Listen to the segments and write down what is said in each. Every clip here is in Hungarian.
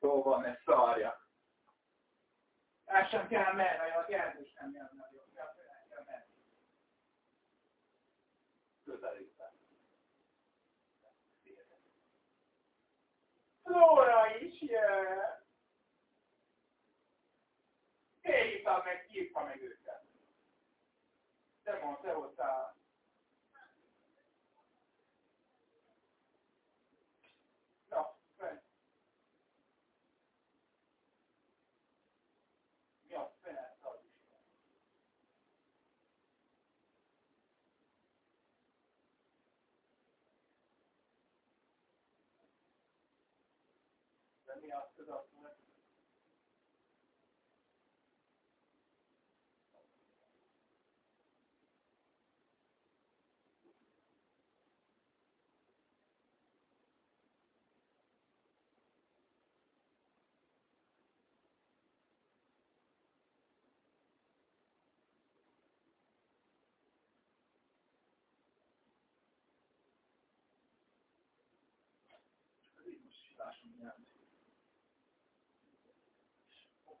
Szóval ne szarja. El sem kell menni, a jelzés nem jön nagyobb. Közelítve. Flóra is jön. Hívtam meg, hívta meg őket. De mondta, te hoztál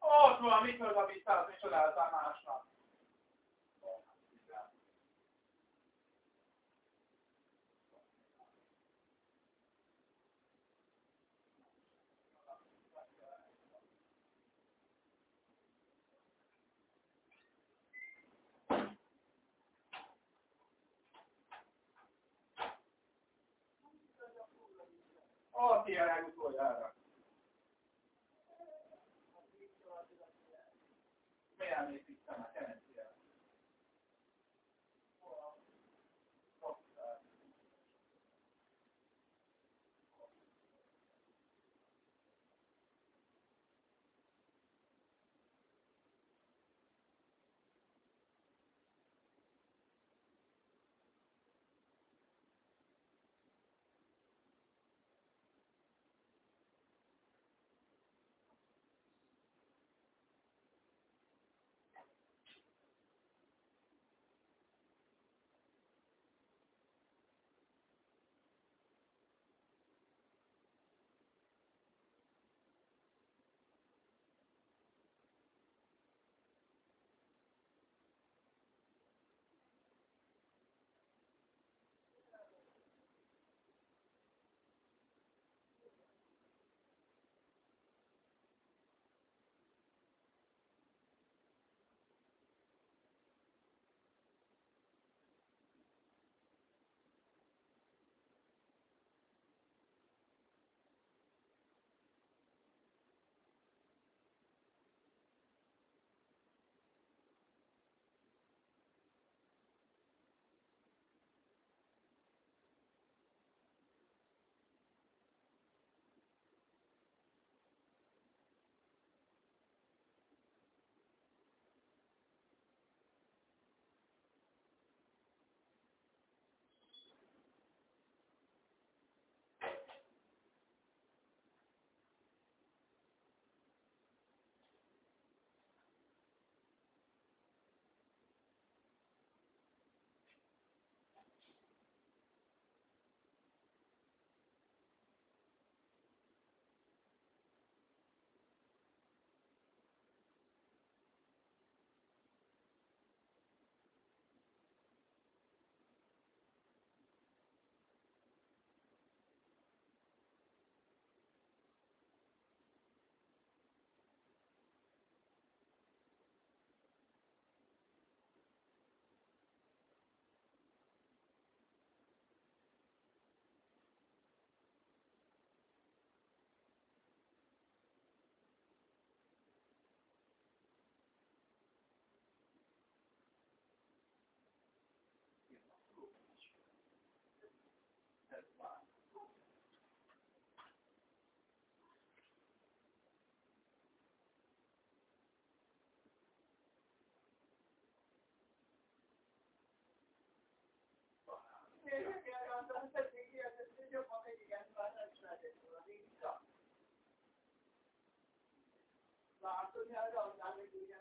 Ott van, mit az, amit száz, és csodáltál másnak. Ott ilyen utoljára. 打四天叫加拿回去一件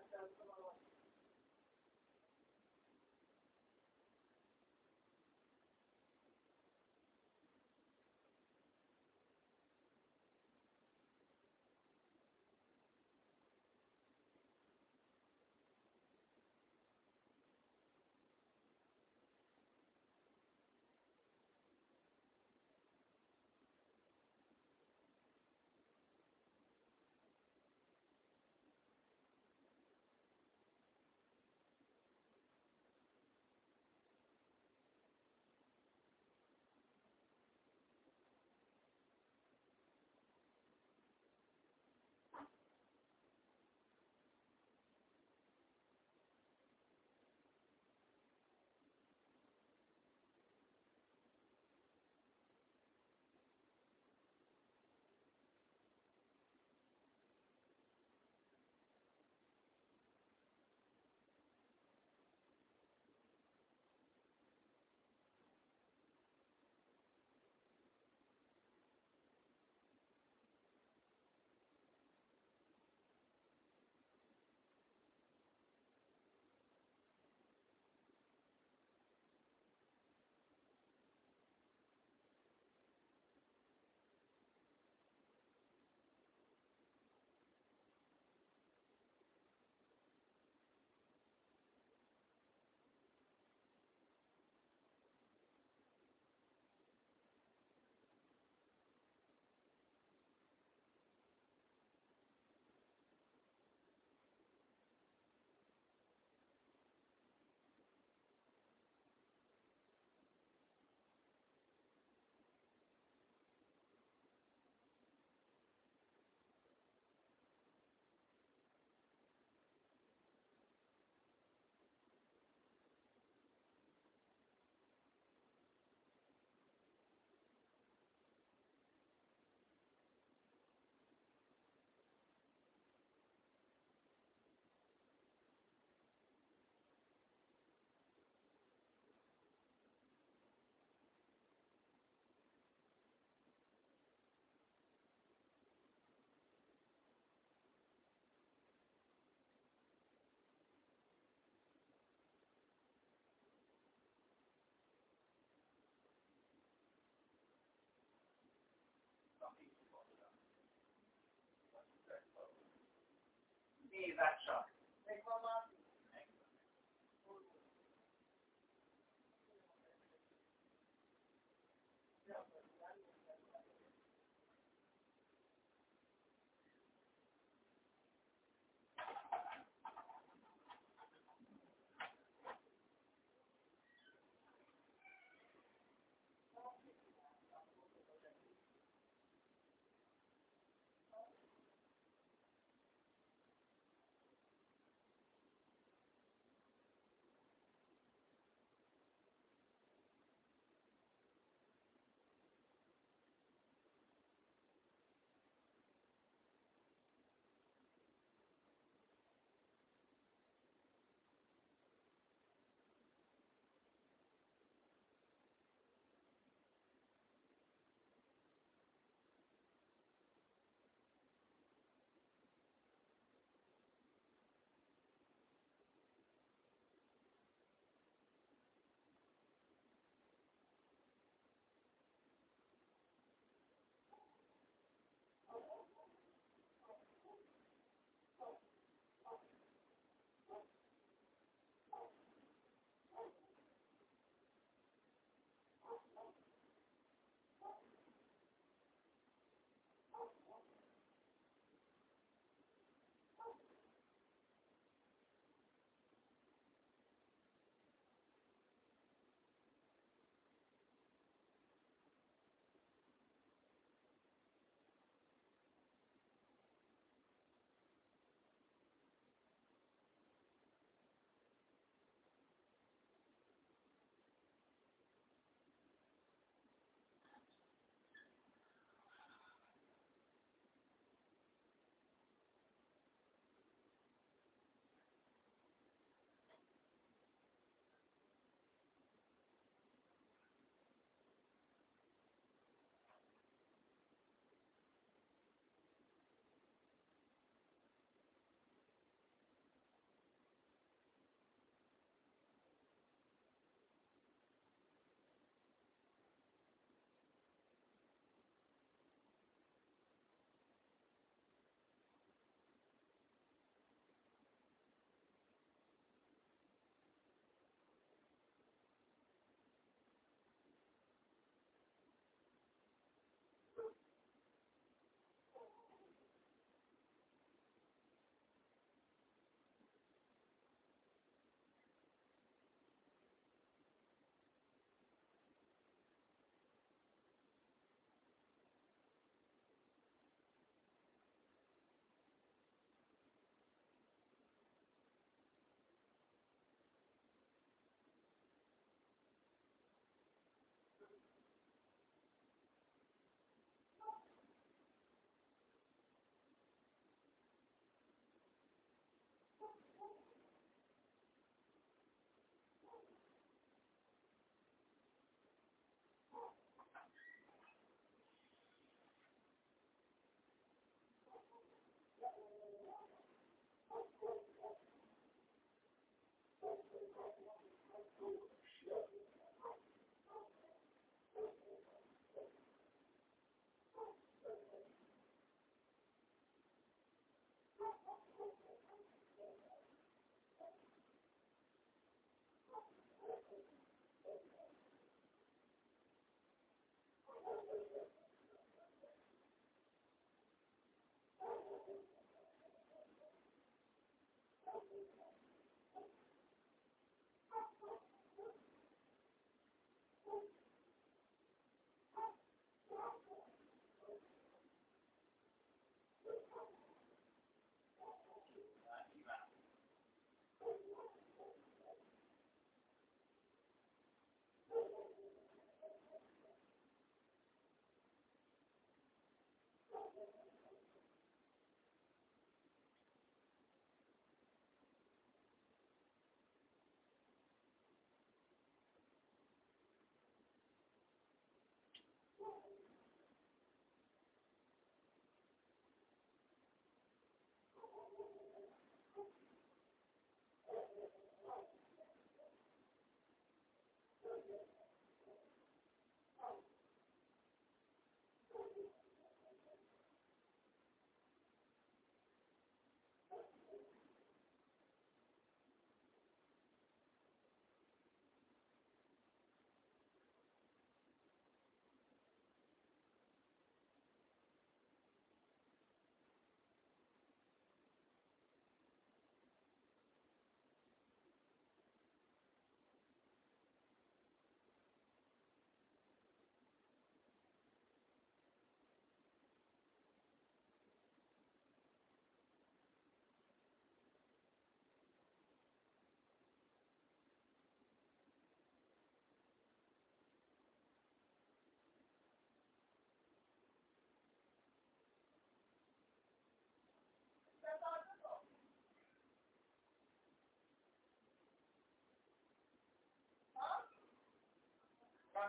me that shot.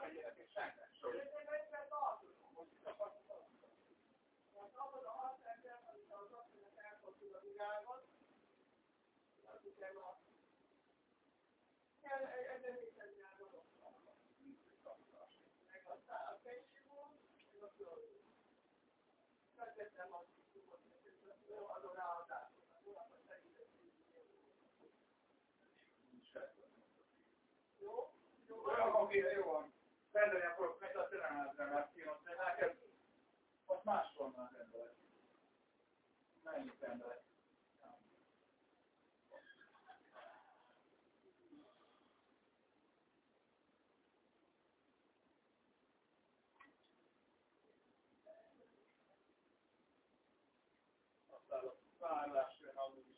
Megyének, és senki. Most a abban a hat ember, amit az asszonynak elfogtuk a világot, az ugye a kell hiszem el dolognak. Meg a a felsőból, meg a földről. Megtettem azt, hogy adom rá a dátumot, hogy segített. Jó? Jó, oké, jó van. Rendelni akarok meg a telemátremásziót, de neked ott máshol már rendelek. Mennyit rendelek? Aztán a párlás jön.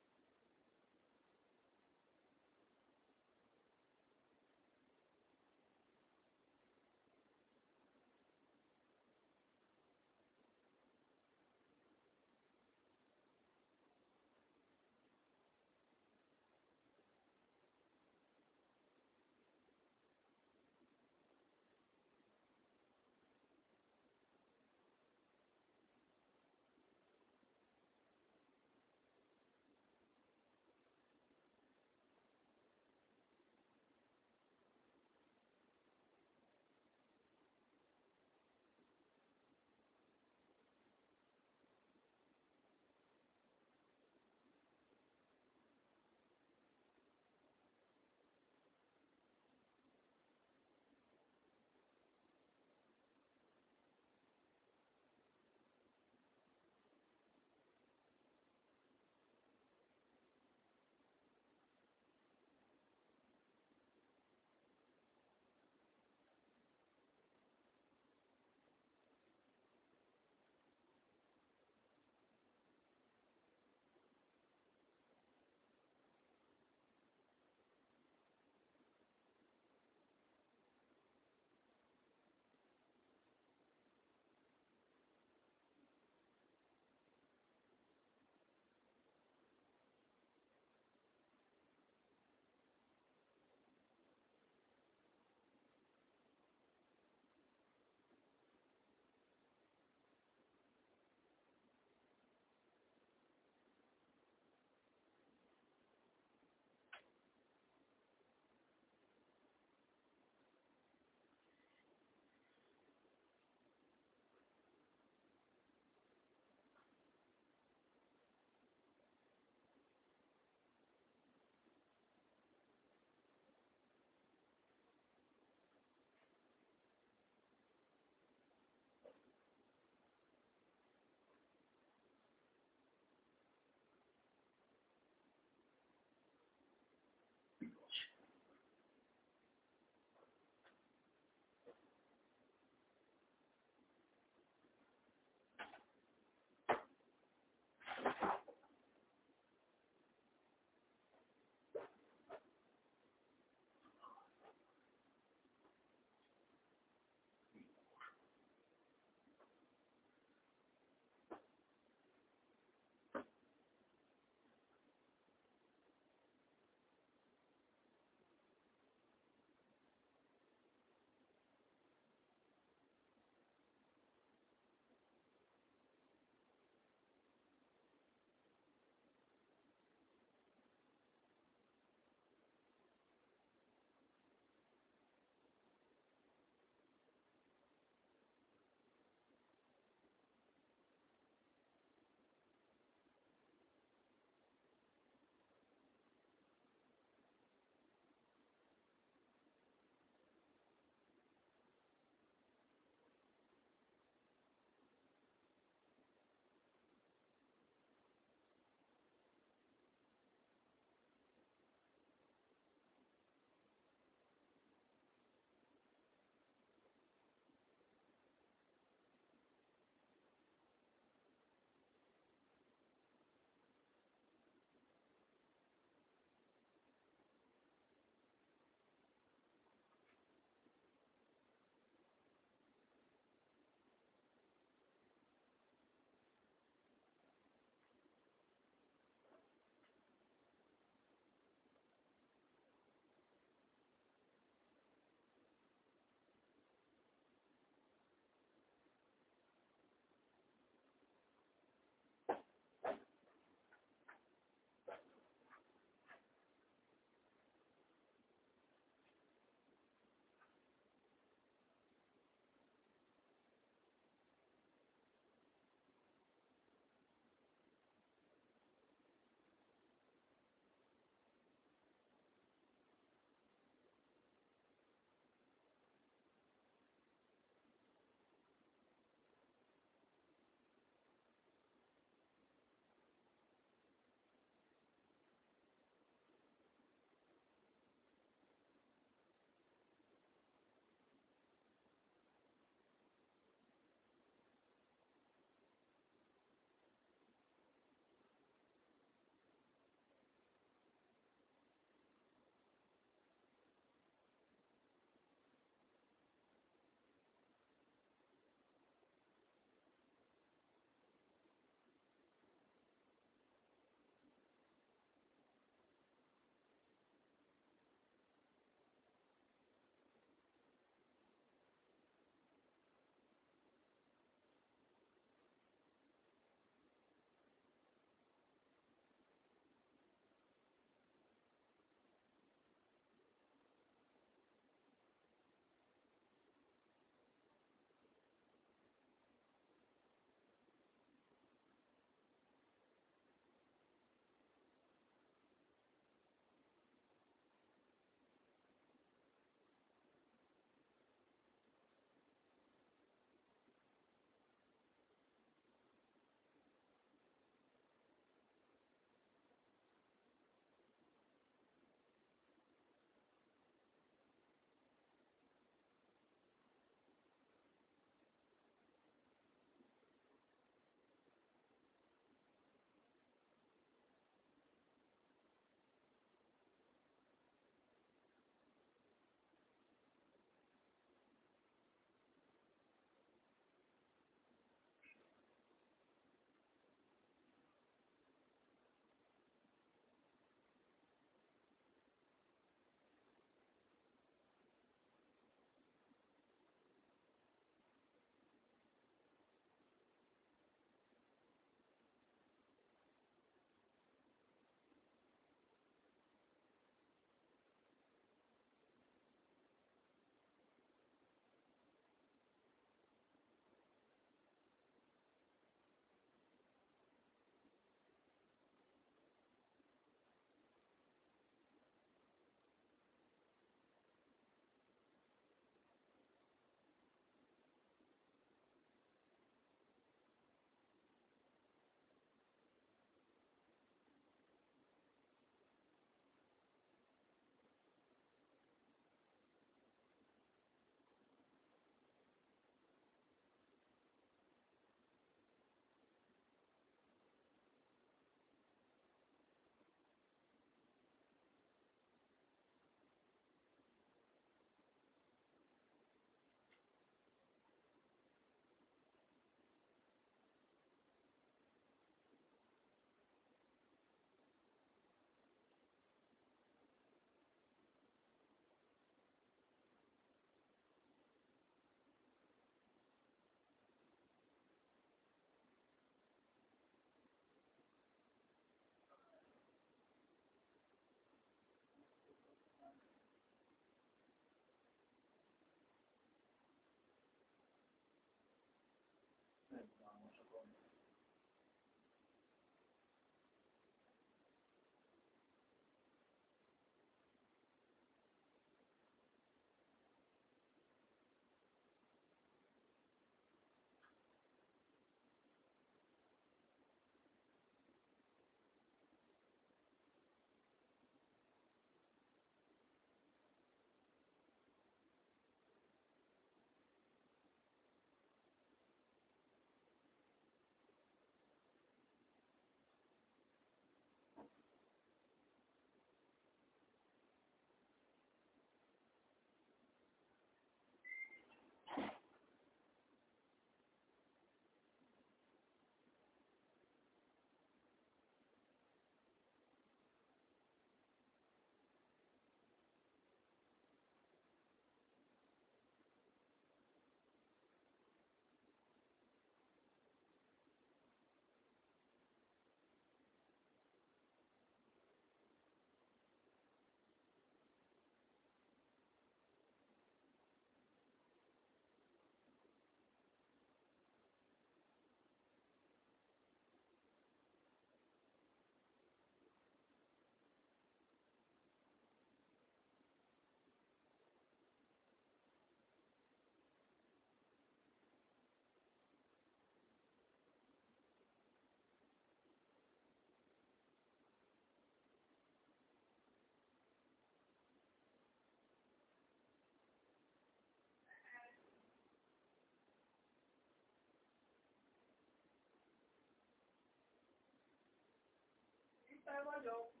condo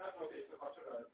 Okay, so cultural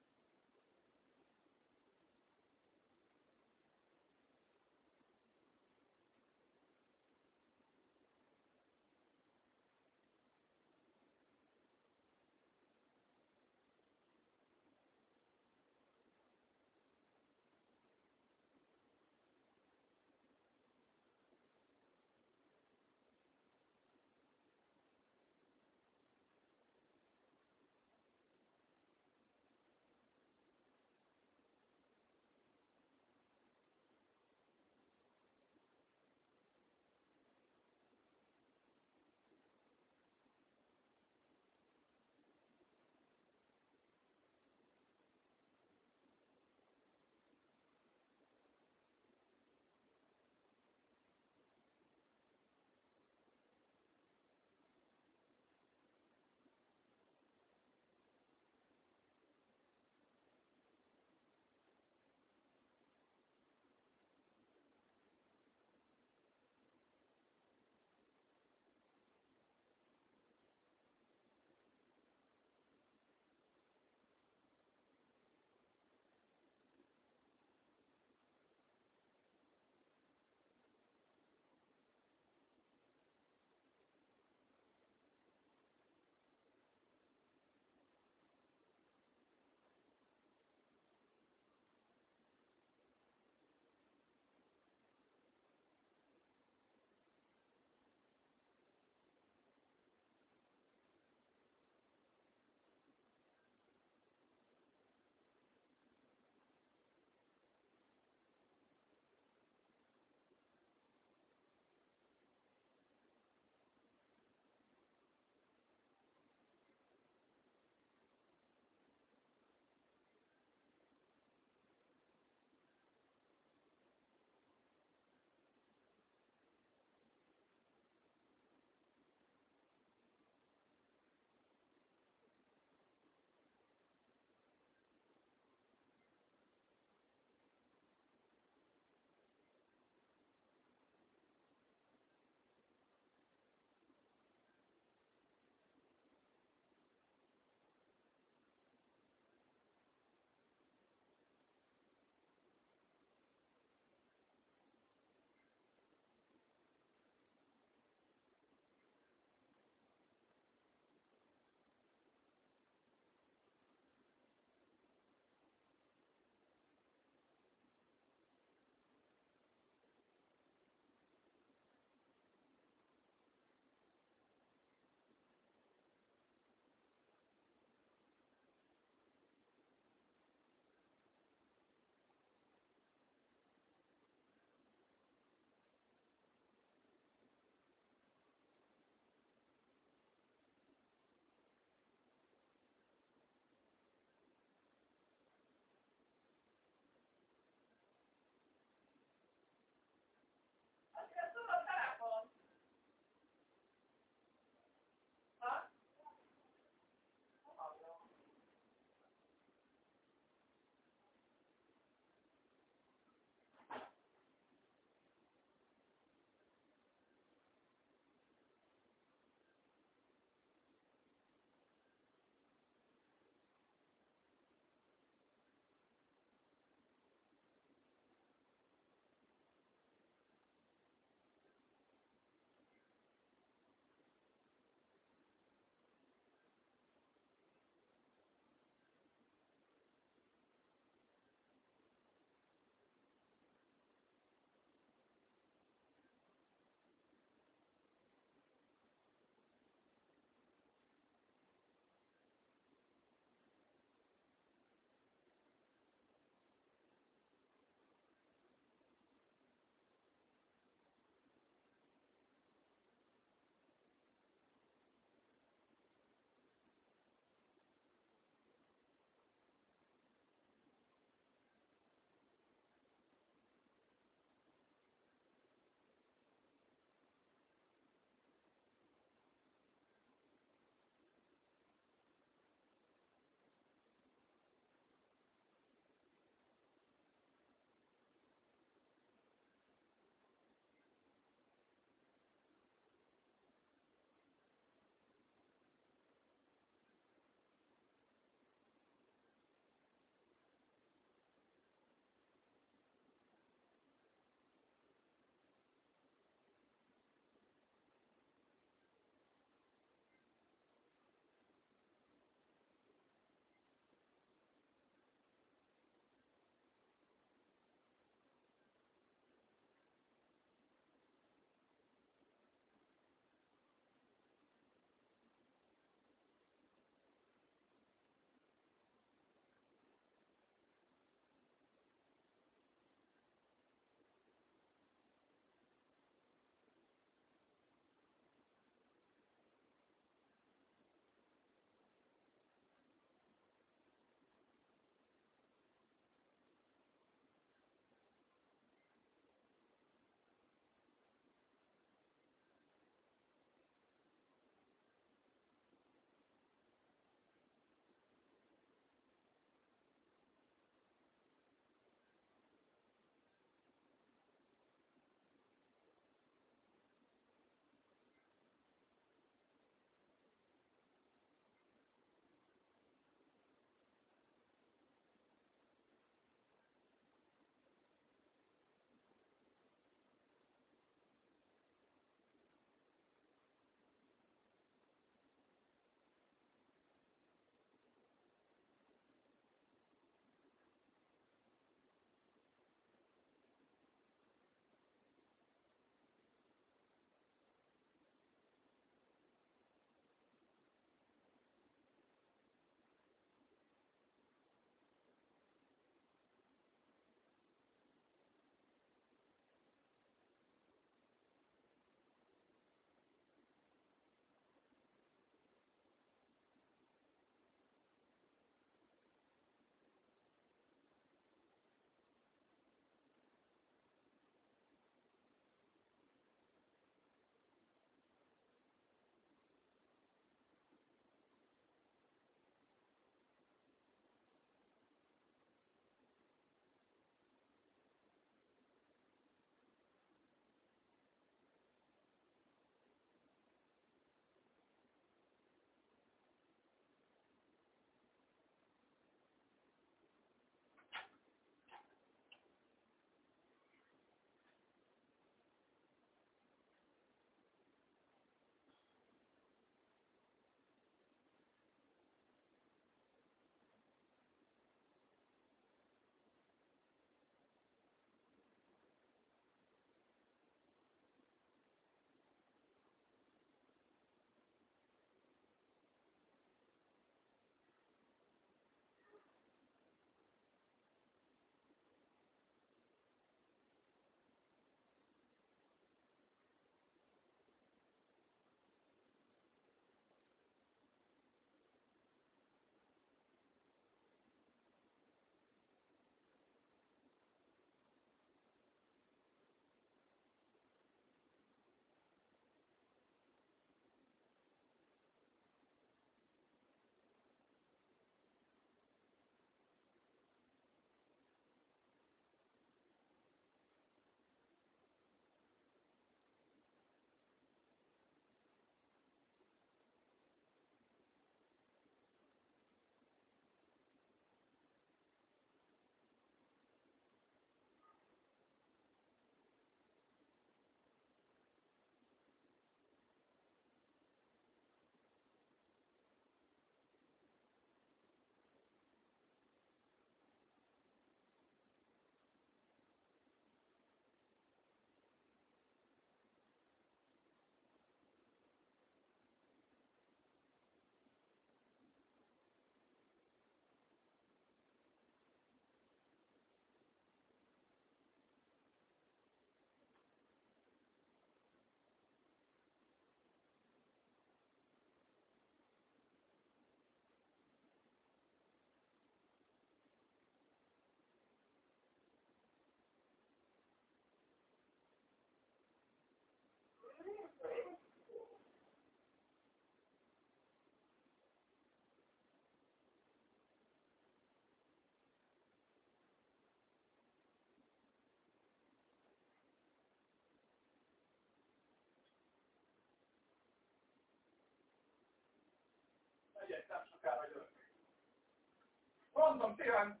Most ilyen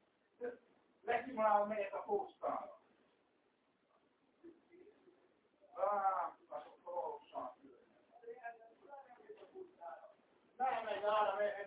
lekimolálom melyet a póstára. Ah, azok valósan. Nem megy arra, mert